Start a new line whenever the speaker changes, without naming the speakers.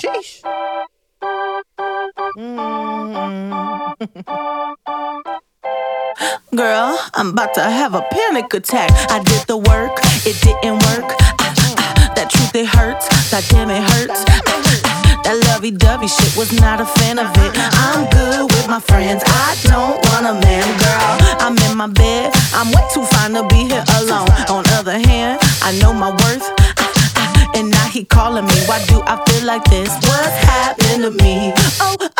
Sheesh.
Girl, I'm about to have a panic attack. I did the work, it didn't work. Ah, ah, that truth, it hurts. That damn, it hurts. Ah, ah, that lovey dovey shit was not a fan of it. I'm good with my friends. I don't want a man, girl. I'm in my bed. I'm way too fine to be here alone. On other hand, I know my worth. And now he calling me. Why do I feel like this? What's happening to me? Oh.